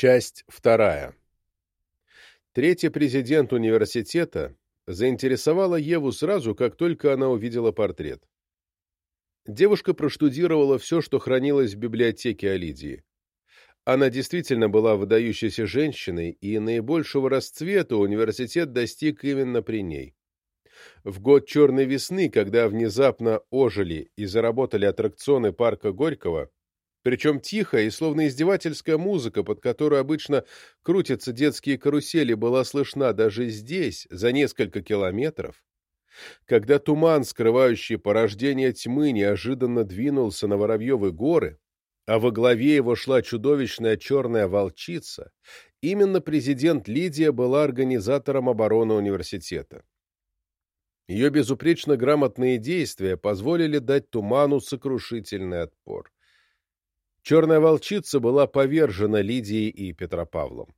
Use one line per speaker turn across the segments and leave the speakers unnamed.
Часть вторая. Третий президент университета заинтересовала Еву сразу, как только она увидела портрет. Девушка проштудировала все, что хранилось в библиотеке Алидии. Она действительно была выдающейся женщиной, и наибольшего расцвета университет достиг именно при ней. В год черной весны, когда внезапно ожили и заработали аттракционы парка Горького, причем тихая и словно издевательская музыка, под которую обычно крутятся детские карусели, была слышна даже здесь, за несколько километров, когда туман, скрывающий порождение тьмы, неожиданно двинулся на Воробьевы горы, а во главе его шла чудовищная черная волчица, именно президент Лидия была организатором обороны университета. Ее безупречно грамотные действия позволили дать туману сокрушительный отпор. Черная волчица была повержена Лидией и Петропавлом.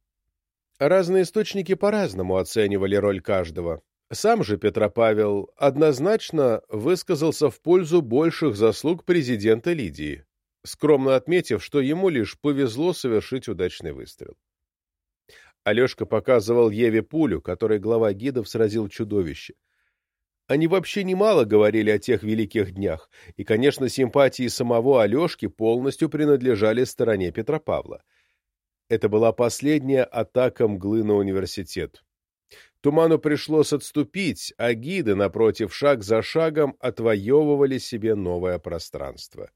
Разные источники по-разному оценивали роль каждого. Сам же Петропавел однозначно высказался в пользу больших заслуг президента Лидии, скромно отметив, что ему лишь повезло совершить удачный выстрел. Алешка показывал Еве пулю, которой глава гидов сразил чудовище. Они вообще немало говорили о тех великих днях, и, конечно, симпатии самого Алешки полностью принадлежали стороне Петропавла. Это была последняя атака мглы на университет. Туману пришлось отступить, а гиды, напротив, шаг за шагом отвоевывали себе новое пространство.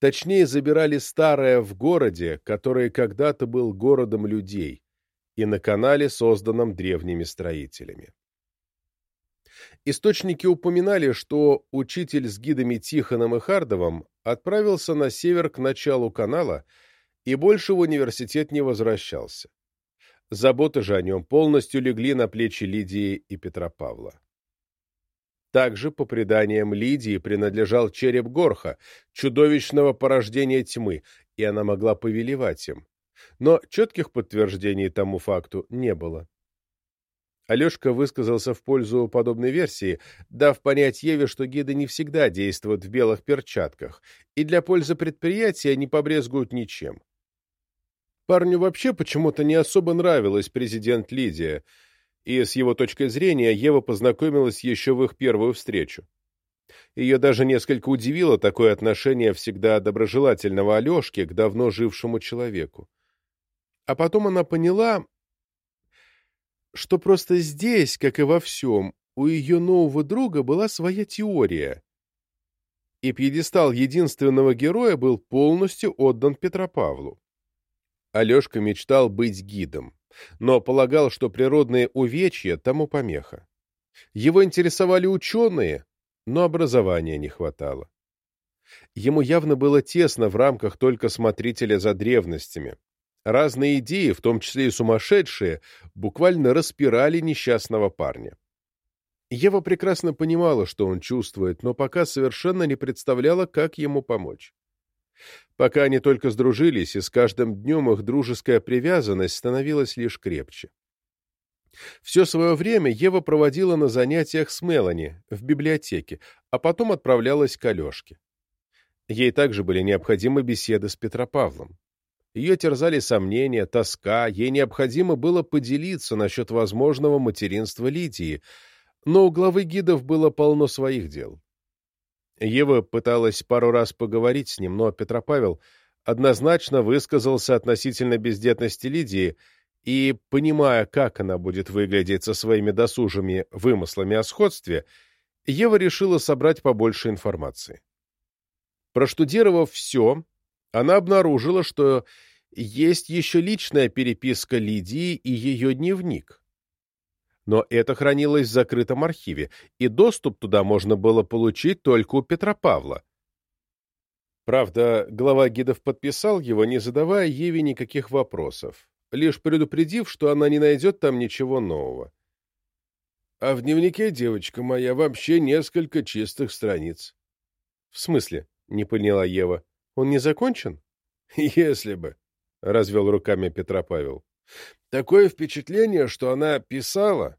Точнее, забирали старое в городе, который когда-то был городом людей, и на канале, созданном древними строителями. Источники упоминали, что учитель с гидами Тихоном и Хардовым отправился на север к началу канала и больше в университет не возвращался. Заботы же о нем полностью легли на плечи Лидии и Петропавла. Также, по преданиям Лидии, принадлежал череп Горха, чудовищного порождения тьмы, и она могла повелевать им. Но четких подтверждений тому факту не было. Алешка высказался в пользу подобной версии, дав понять Еве, что гиды не всегда действуют в белых перчатках, и для пользы предприятия не побрезгуют ничем. Парню вообще почему-то не особо нравилась президент Лидия, и с его точки зрения Ева познакомилась еще в их первую встречу. Ее даже несколько удивило такое отношение всегда доброжелательного Алешки к давно жившему человеку. А потом она поняла, что просто здесь, как и во всем, у ее нового друга была своя теория, и пьедестал единственного героя был полностью отдан Петропавлу. Алешка мечтал быть гидом, но полагал, что природные увечья тому помеха. Его интересовали ученые, но образования не хватало. Ему явно было тесно в рамках только смотрителя за древностями. Разные идеи, в том числе и сумасшедшие, буквально распирали несчастного парня. Ева прекрасно понимала, что он чувствует, но пока совершенно не представляла, как ему помочь. Пока они только сдружились, и с каждым днем их дружеская привязанность становилась лишь крепче. Все свое время Ева проводила на занятиях с Мелани в библиотеке, а потом отправлялась к Алешке. Ей также были необходимы беседы с Петропавлом. Ее терзали сомнения, тоска, ей необходимо было поделиться насчет возможного материнства Лидии, но у главы гидов было полно своих дел. Ева пыталась пару раз поговорить с ним, но Петропавел однозначно высказался относительно бездетности Лидии, и, понимая, как она будет выглядеть со своими досужими вымыслами о сходстве, Ева решила собрать побольше информации. Проштудировав все, она обнаружила, что есть еще личная переписка Лидии и ее дневник но это хранилось в закрытом архиве, и доступ туда можно было получить только у Петропавла. Правда, глава гидов подписал его, не задавая Еве никаких вопросов, лишь предупредив, что она не найдет там ничего нового. А в дневнике, девочка моя, вообще несколько чистых страниц. — В смысле? — не поняла Ева. — Он не закончен? — Если бы, — развел руками Петропавел. — Такое впечатление, что она писала,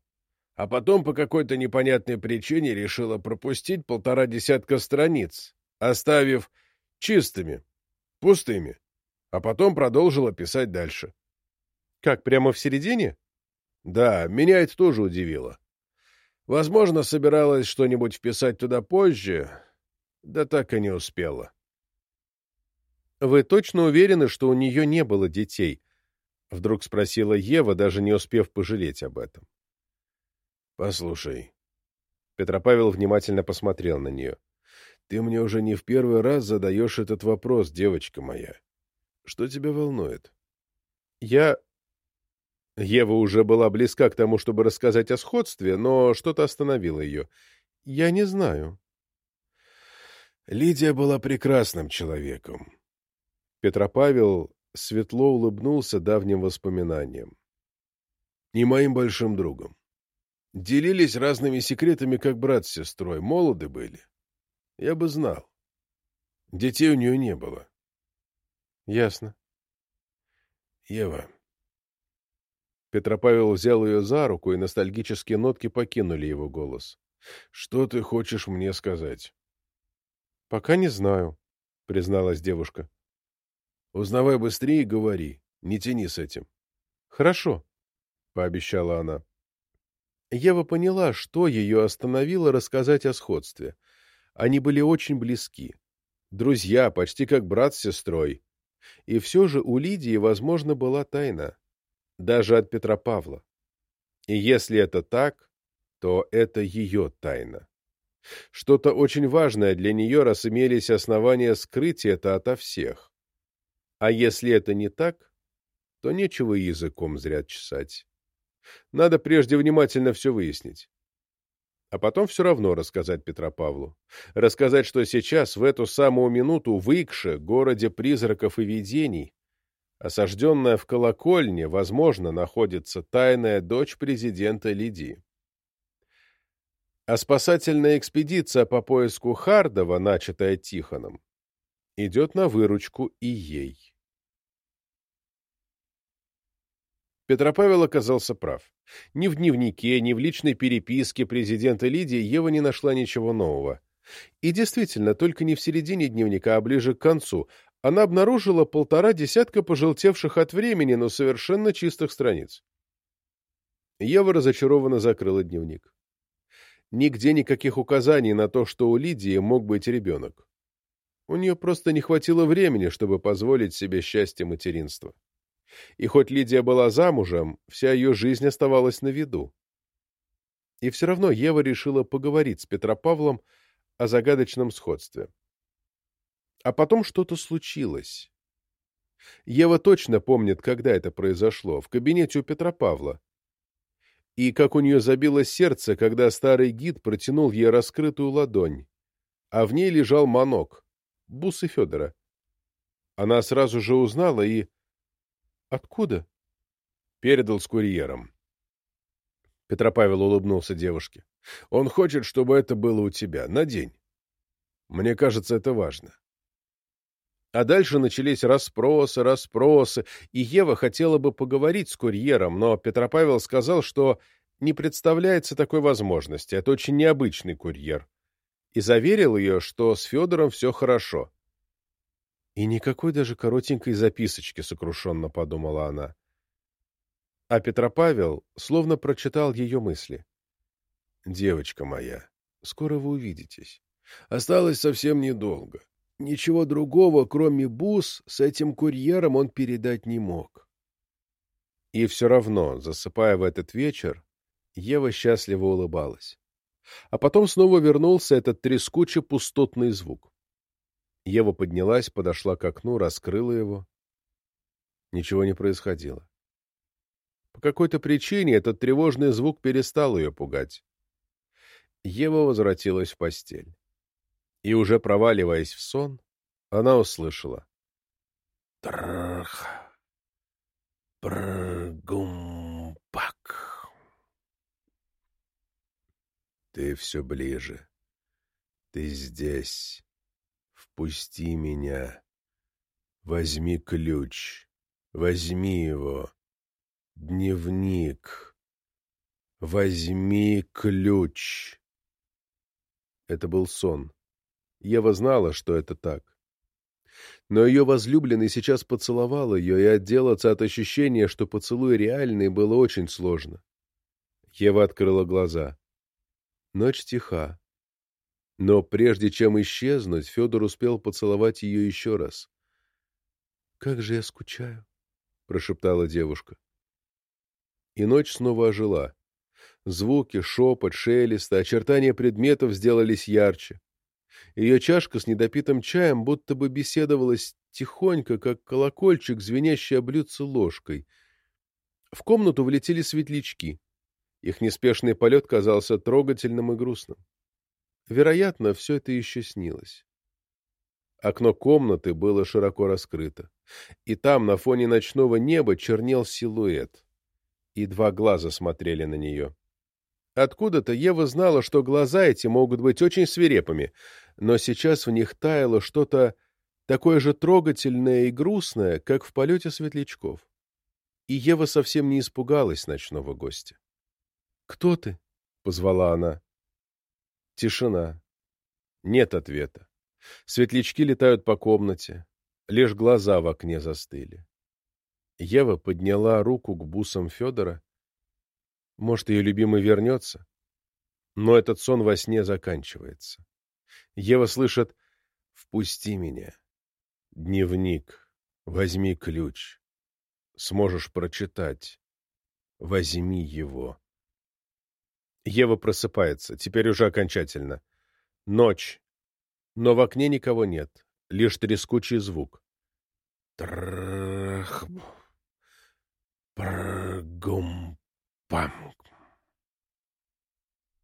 а потом по какой-то непонятной причине решила пропустить полтора десятка страниц, оставив чистыми, пустыми, а потом продолжила писать дальше. Как, прямо в середине?
Да, меня это тоже удивило. Возможно, собиралась что-нибудь вписать туда позже, да так и не успела.
Вы точно уверены, что у нее не было детей? Вдруг спросила Ева, даже не успев пожалеть об этом.
Послушай.
Петропавел внимательно посмотрел на нее.
Ты мне уже не в первый раз задаешь этот вопрос, девочка моя. Что тебя волнует?
Я... Ева уже была близка к тому, чтобы рассказать о сходстве, но что-то остановило ее. Я не знаю.
Лидия была прекрасным человеком.
Петропавел светло улыбнулся давним воспоминаниям.
И моим большим другом. Делились разными секретами, как брат с сестрой. Молоды были. Я бы знал. Детей у нее не было.
Ясно.
Ева.
Петропавел взял ее за руку, и ностальгические нотки покинули его голос.
Что ты хочешь мне сказать?
Пока не знаю, призналась девушка.
Узнавай быстрее и говори. Не тяни с этим.
Хорошо, пообещала она. Ева поняла, что ее остановило рассказать о сходстве. Они были очень близки. Друзья, почти как брат с сестрой. И все же у Лидии, возможно, была тайна. Даже от Петра Павла. И если это так, то это ее тайна. Что-то очень важное для нее, раз имелись основания скрыть это ото всех. А если это не так, то нечего языком зря чесать. Надо прежде внимательно все выяснить а потом все равно рассказать Петропавлу. Рассказать, что сейчас, в эту самую минуту, в Икше, городе призраков и видений, осажденная в колокольне, возможно, находится тайная дочь президента Лидии. А спасательная экспедиция по поиску Хардова, начатая Тихоном, идет на выручку и ей. Петропавел оказался прав. Ни в дневнике, ни в личной переписке президента Лидии Ева не нашла ничего нового. И действительно, только не в середине дневника, а ближе к концу, она обнаружила полтора десятка пожелтевших от времени, но совершенно чистых страниц. Ева разочарованно закрыла дневник. Нигде никаких указаний на то, что у Лидии мог быть ребенок. У нее просто не хватило времени, чтобы позволить себе счастье материнства. И хоть Лидия была замужем, вся ее жизнь оставалась на виду. И все равно Ева решила поговорить с Петропавлом о загадочном сходстве. А потом что-то случилось. Ева точно помнит, когда это произошло, в кабинете у Петропавла. И как у нее забилось сердце, когда старый гид протянул ей раскрытую ладонь, а в ней лежал манок, бусы Федора. Она сразу же узнала и Откуда? Передал с курьером. Петропавел улыбнулся девушке. Он хочет, чтобы это было у тебя. Надень. Мне кажется, это важно. А дальше начались расспросы, расспросы, и Ева хотела бы поговорить с курьером, но Петропавел сказал, что не представляется такой возможности, это очень необычный курьер, и заверил ее, что с Федором все хорошо. И никакой даже коротенькой записочки, сокрушенно подумала она. А Петропавел словно прочитал ее мысли. «Девочка моя, скоро вы увидитесь. Осталось совсем недолго. Ничего другого, кроме бус, с этим курьером он передать не мог». И все равно, засыпая в этот вечер, Ева счастливо улыбалась. А потом снова вернулся этот трескучий пустотный звук. Ева поднялась, подошла к окну, раскрыла его. Ничего не происходило. По какой-то причине этот тревожный звук перестал ее пугать. Ева возвратилась в постель. И уже проваливаясь в сон, она услышала. Трх, пргумпак. Ты все ближе. Ты здесь. Впусти меня. Возьми ключ. Возьми его. Дневник. Возьми ключ. Это был сон. Ева знала, что это так. Но ее возлюбленный сейчас поцеловал ее, и отделаться от ощущения, что поцелуй реальный, было очень сложно. Ева открыла глаза. Ночь тиха. Но прежде чем исчезнуть, Федор успел поцеловать ее еще раз. «Как же я скучаю!» — прошептала девушка. И ночь снова ожила. Звуки, шепот, шелест, очертания предметов сделались ярче. Ее чашка с недопитым чаем будто бы беседовалась тихонько, как колокольчик, звенящий о блюдце ложкой. В комнату влетели светлячки. Их неспешный полет казался трогательным и грустным. Вероятно, все это еще снилось. Окно комнаты было широко раскрыто, и там, на фоне ночного неба, чернел силуэт, и два глаза смотрели на нее. Откуда-то Ева знала, что глаза эти могут быть очень свирепыми, но сейчас в них таяло что-то такое же трогательное и грустное, как в полете светлячков. И Ева совсем не испугалась ночного гостя. «Кто ты?» — позвала она. Тишина. Нет ответа. Светлячки летают по комнате. Лишь глаза в окне застыли. Ева подняла руку к бусам Федора может, ее любимый вернется? Но этот сон во сне заканчивается. Ева слышит «Впусти меня». Дневник. Возьми ключ. Сможешь прочитать. Возьми его. Ева просыпается, теперь уже окончательно. Ночь. Но в окне никого нет, лишь трескучий звук. Трах. Пргум. Памк.